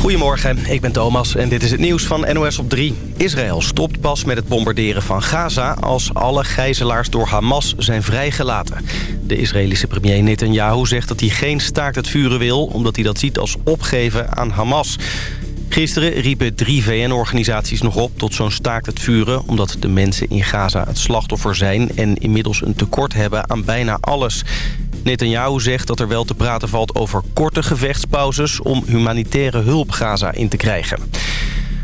Goedemorgen, ik ben Thomas en dit is het nieuws van NOS op 3. Israël stopt pas met het bombarderen van Gaza... als alle gijzelaars door Hamas zijn vrijgelaten. De Israëlische premier Netanyahu zegt dat hij geen staakt het vuren wil... omdat hij dat ziet als opgeven aan Hamas. Gisteren riepen drie VN-organisaties nog op tot zo'n staakt het vuren... omdat de mensen in Gaza het slachtoffer zijn... en inmiddels een tekort hebben aan bijna alles. Netanyahu zegt dat er wel te praten valt over korte gevechtspauzes... om humanitaire hulp Gaza in te krijgen.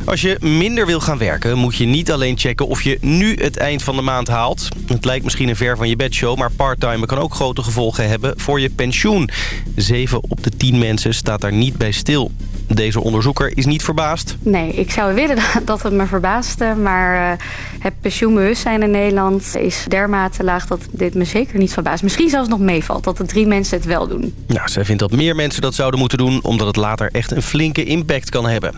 Als je minder wil gaan werken, moet je niet alleen checken of je nu het eind van de maand haalt. Het lijkt misschien een ver van je bedshow, maar parttime kan ook grote gevolgen hebben voor je pensioen. Zeven op de tien mensen staat daar niet bij stil. Deze onderzoeker is niet verbaasd. Nee, ik zou willen dat het me verbaasde. Maar uh, het pensioenbewustzijn in Nederland is dermate laag dat dit me zeker niet verbaast. Misschien zelfs nog meevalt dat de drie mensen het wel doen. Nou, zij vindt dat meer mensen dat zouden moeten doen... omdat het later echt een flinke impact kan hebben.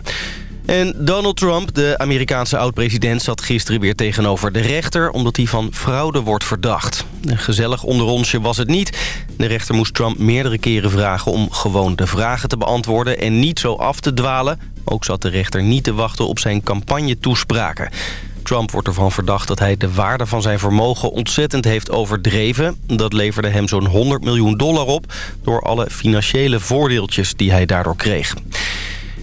En Donald Trump, de Amerikaanse oud-president, zat gisteren weer tegenover de rechter... omdat hij van fraude wordt verdacht. Een gezellig onderonsje was het niet. De rechter moest Trump meerdere keren vragen om gewoon de vragen te beantwoorden... en niet zo af te dwalen. Ook zat de rechter niet te wachten op zijn campagne-toespraken. Trump wordt ervan verdacht dat hij de waarde van zijn vermogen ontzettend heeft overdreven. Dat leverde hem zo'n 100 miljoen dollar op... door alle financiële voordeeltjes die hij daardoor kreeg.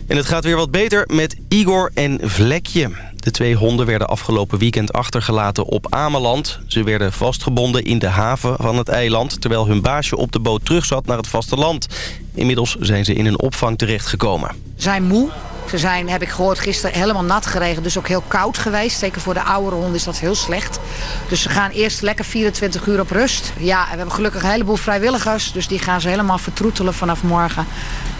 En het gaat weer wat beter met Igor en Vlekje. De twee honden werden afgelopen weekend achtergelaten op Ameland. Ze werden vastgebonden in de haven van het eiland... terwijl hun baasje op de boot terugzat naar het vasteland. Inmiddels zijn ze in een opvang terechtgekomen. Zijn moe, ze zijn, heb ik gehoord, gisteren helemaal nat geregend. Dus ook heel koud geweest. Zeker voor de oudere honden is dat heel slecht. Dus ze gaan eerst lekker 24 uur op rust. Ja, en we hebben gelukkig een heleboel vrijwilligers. Dus die gaan ze helemaal vertroetelen vanaf morgen.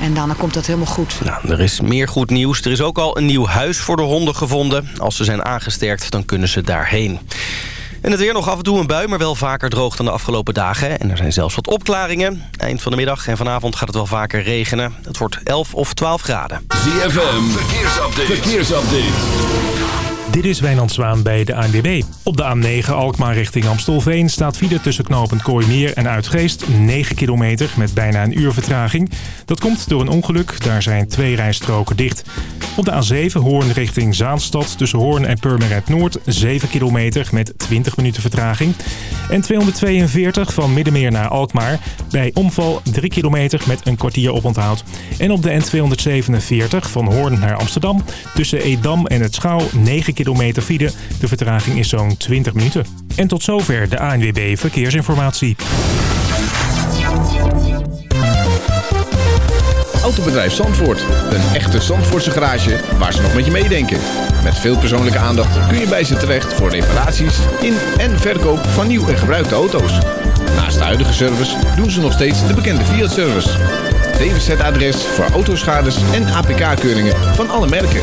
En dan komt dat helemaal goed. Nou, er is meer goed nieuws. Er is ook al een nieuw huis voor de honden gevonden. Als ze zijn aangesterkt, dan kunnen ze daarheen. En het weer nog af en toe een bui, maar wel vaker droog dan de afgelopen dagen. En er zijn zelfs wat opklaringen. Eind van de middag en vanavond gaat het wel vaker regenen. Het wordt 11 of 12 graden. ZFM, verkeersupdate. verkeersupdate. Dit is Wijnand Zwaan bij de ANWB. Op de A9 Alkmaar richting Amstelveen staat file tussen knooppunt Kooimeer en Uitgeest 9 kilometer met bijna een uur vertraging. Dat komt door een ongeluk, daar zijn twee rijstroken dicht. Op de A7 Hoorn richting Zaanstad tussen Hoorn en Purmerend Noord 7 kilometer met 20 minuten vertraging. En 242 van Middenmeer naar Alkmaar bij omval 3 kilometer met een kwartier oponthoud. En op de N247 van Hoorn naar Amsterdam tussen Edam en het Schouw 9 kilometer file. De vertraging is zo'n 20 minuten. En tot zover de ANWB Verkeersinformatie. Autobedrijf Zandvoort. Een echte Zandvoortse garage waar ze nog met je meedenken. Met veel persoonlijke aandacht kun je bij ze terecht voor reparaties in en verkoop van nieuw en gebruikte auto's. Naast de huidige service doen ze nog steeds de bekende Fiat-service. DWZ-adres voor autoschades en APK-keuringen van alle merken.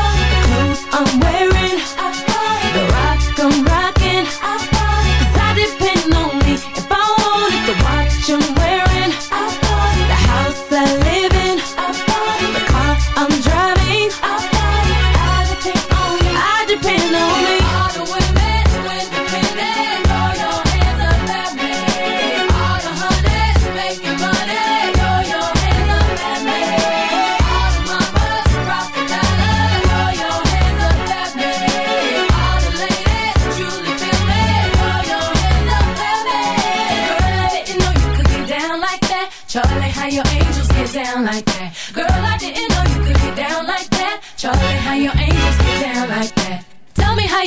I'm wearing a fire. The rocks. don't ride.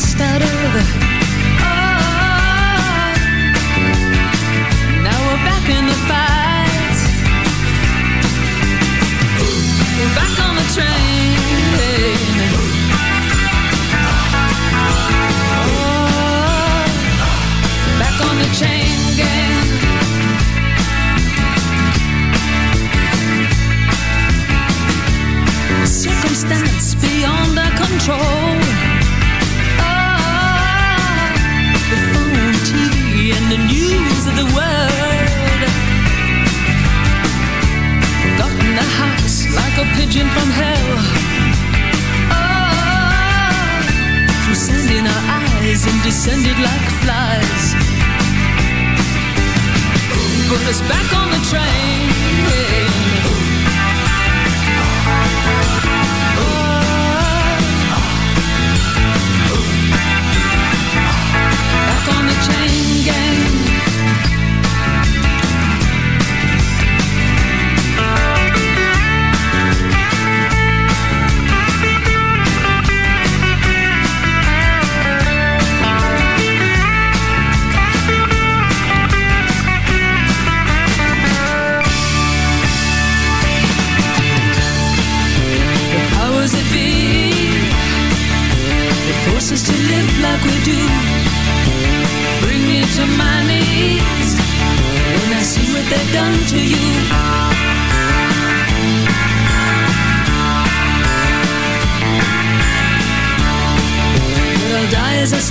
sta start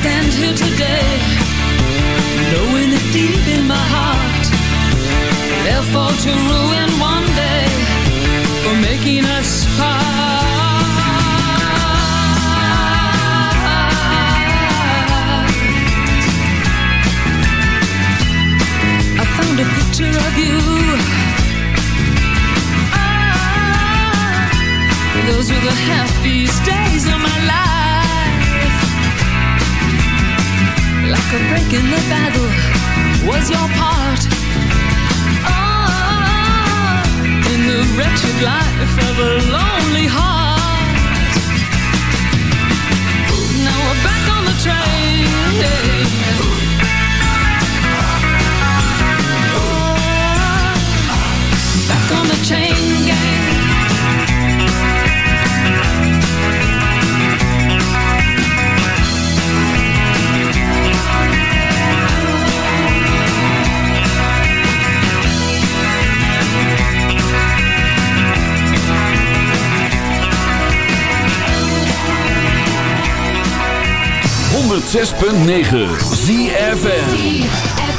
stand here today. break in the battle was your part. Ah, in the wretched life of a lonely heart. Now we're back on the train. Yeah. 106.9 ZFM.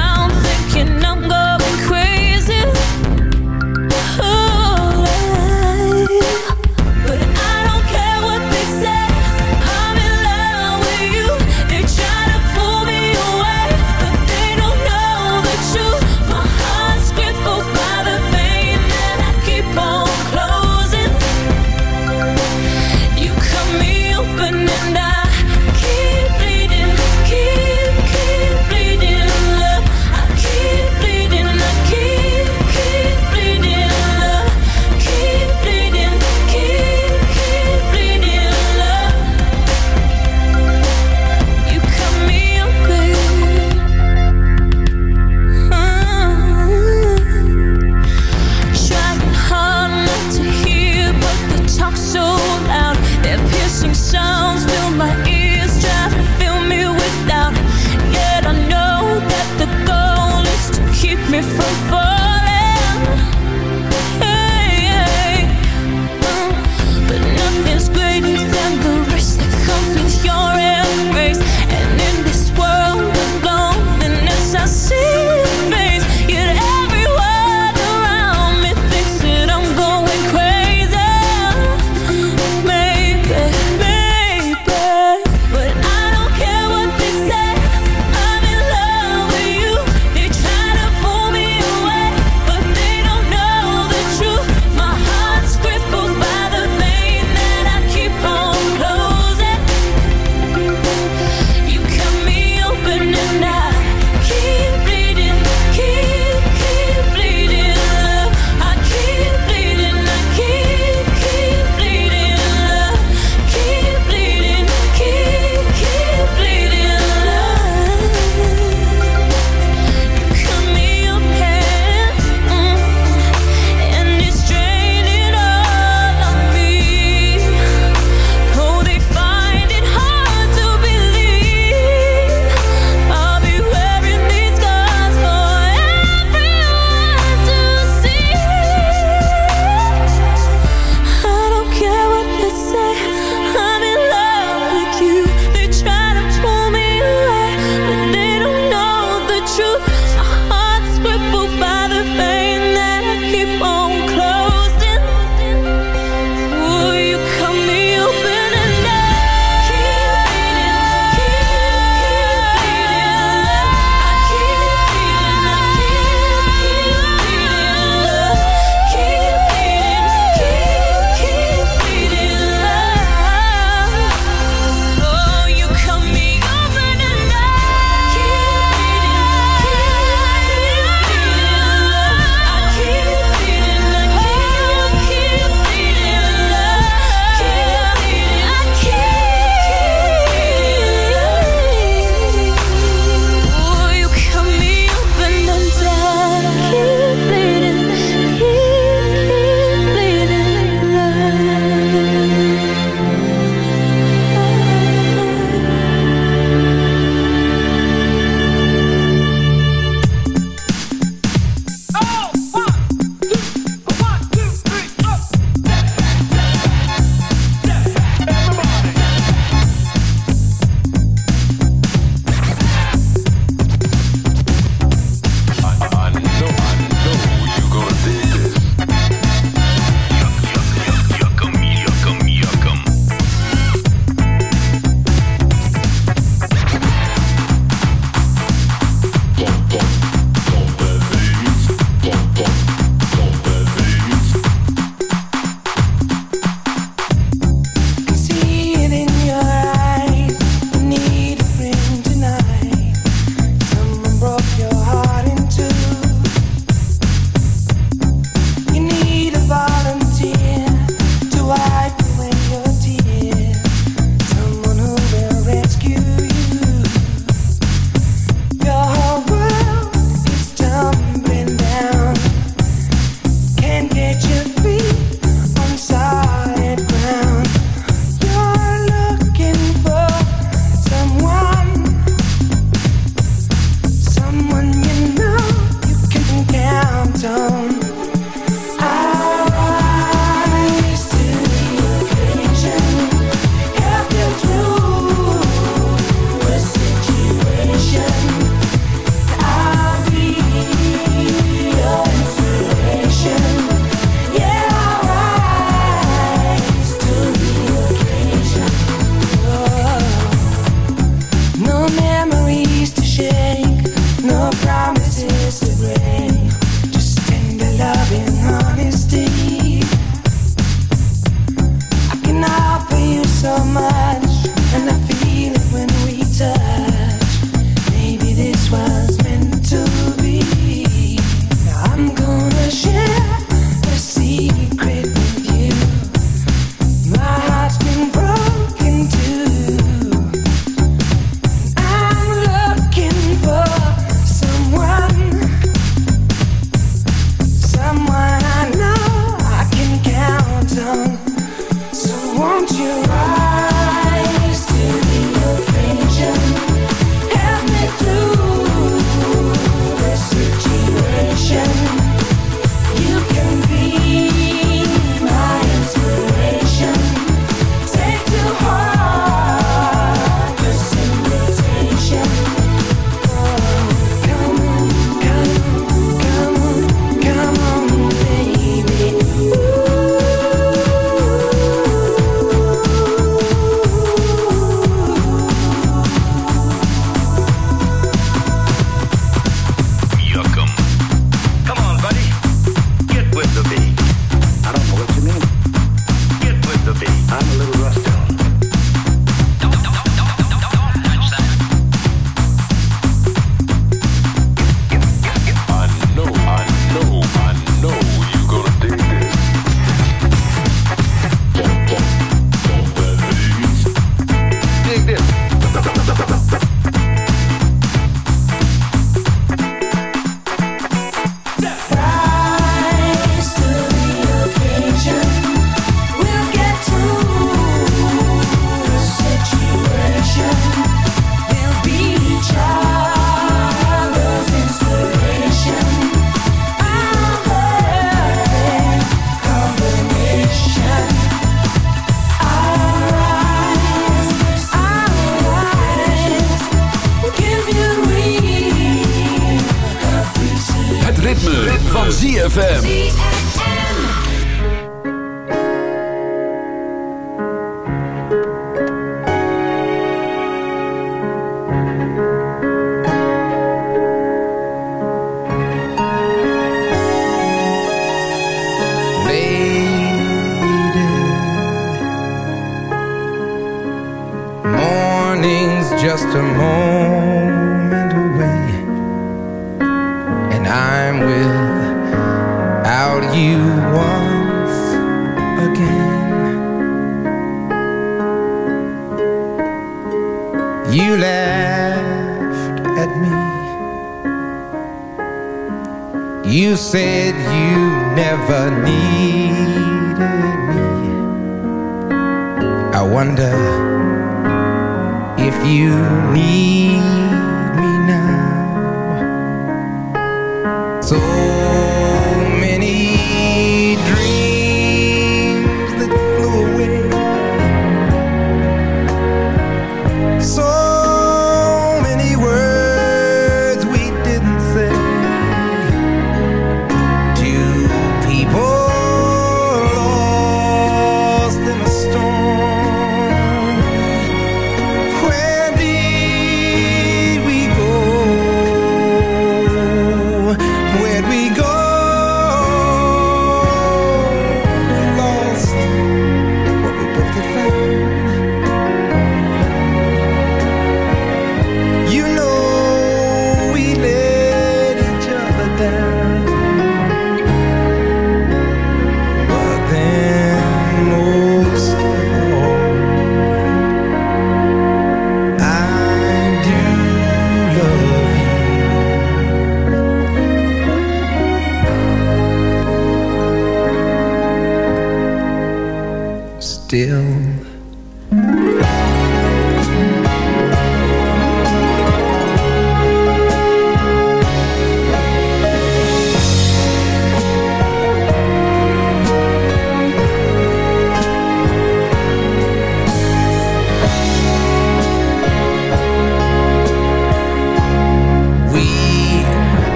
We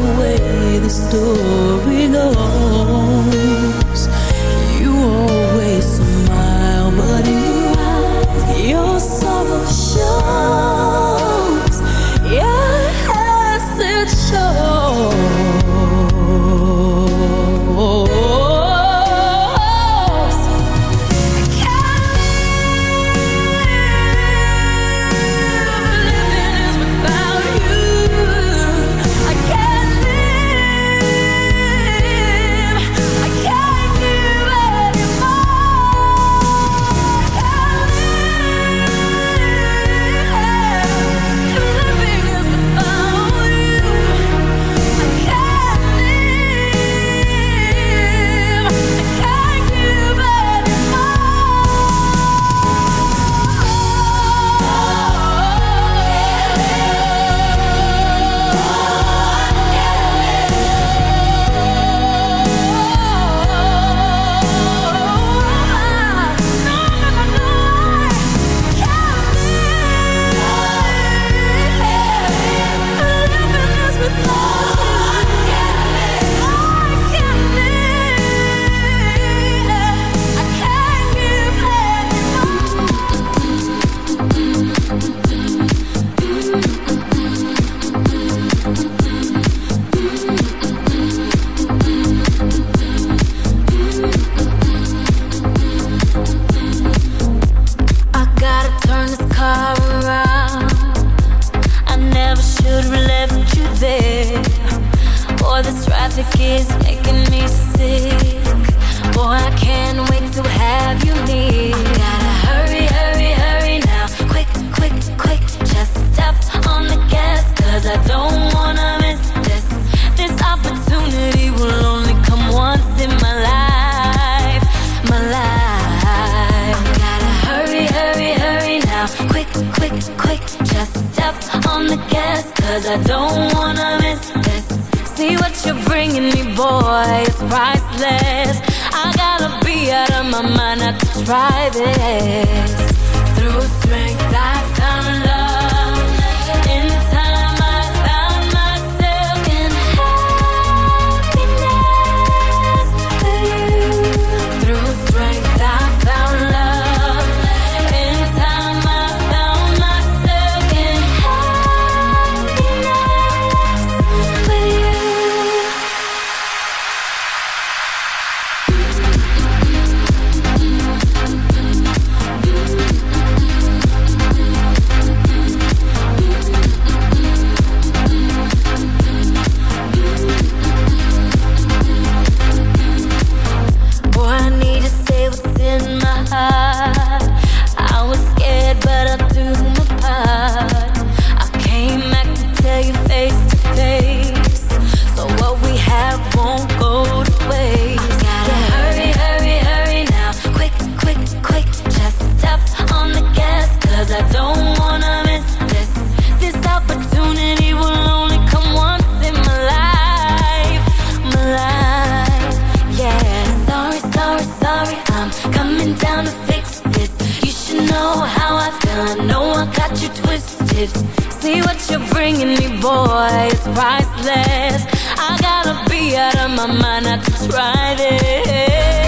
away the story goes. priceless. I gotta be out of my mind not to try this.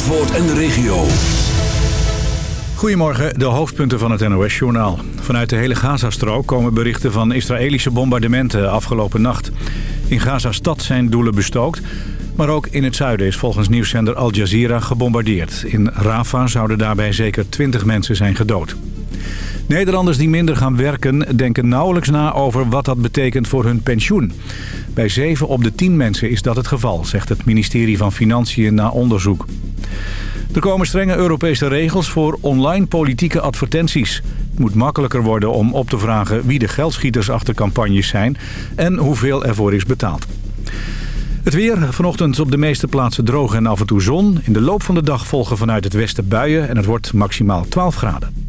Zandvoort en de regio. Goedemorgen, de hoofdpunten van het NOS-journaal. Vanuit de hele Gazastrook komen berichten van Israëlische bombardementen afgelopen nacht. In Gazastad zijn doelen bestookt, maar ook in het zuiden is volgens nieuwszender Al Jazeera gebombardeerd. In Rafah zouden daarbij zeker 20 mensen zijn gedood. Nederlanders die minder gaan werken denken nauwelijks na over wat dat betekent voor hun pensioen. Bij 7 op de 10 mensen is dat het geval, zegt het ministerie van Financiën na onderzoek. Er komen strenge Europese regels voor online politieke advertenties. Het moet makkelijker worden om op te vragen wie de geldschieters achter campagnes zijn... en hoeveel ervoor is betaald. Het weer, vanochtend op de meeste plaatsen droog en af en toe zon. In de loop van de dag volgen vanuit het westen buien en het wordt maximaal 12 graden.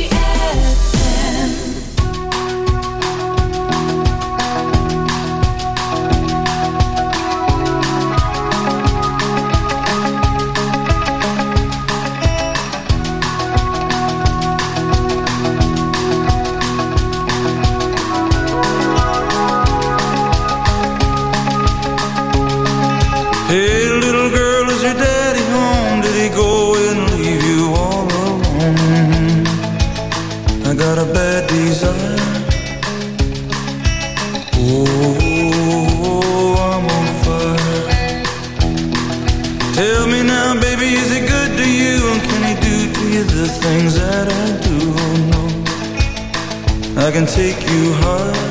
Things that I do? Oh, no. I can take you high.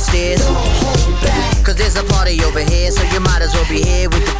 Stairs. Cause there's a party over here, so you might as well be here with the